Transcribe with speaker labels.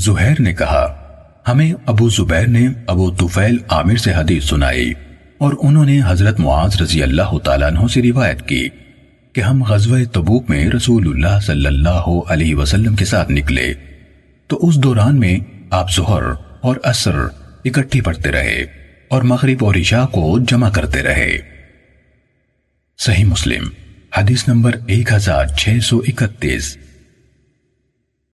Speaker 1: زہیر نے کہا، ہمیں ابو زبیر نے ابو طفیل عامر سے حدیث سنائی اور انہوں نے حضرت معاذ رضی اللہ تعالیٰ عنہ سے روایت کی کہ ہم غزوہ تبوک میں رسول اللہ صلی اللہ علیہ وسلم کے ساتھ نکلے۔ تو اس دوران میں آپ ظہر اور عصر اکٹھی پڑھتے رہے اور مغرب اور عشاء کو جمع کرتے رہے۔ صحیح مسلم، حدیث نمبر ایک ہزار چھ سو اکتیس۔